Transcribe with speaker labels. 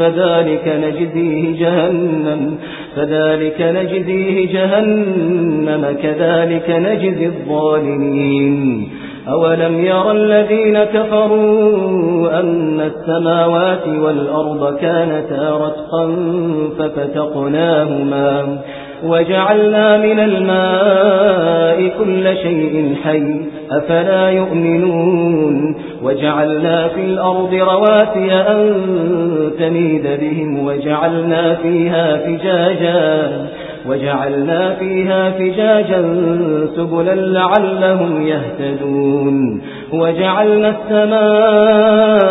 Speaker 1: فذلك نجزيه جهنم فذلك نجزيه جهنم كذلك نجزي الظالمين. أولم يرى الذين كفروا أن السماوات والأرض كانتا رتقا ففتقناهما. وجعلنا من الماء كل شيء حي أفلا يؤمنون؟ وجعلنا في الأرض رواسي أن تميد بهم وجعلنا فيها فجاجا وجعلنا فيها فجاجا سبلا لعلهم يهتدون. وجعلنا السماء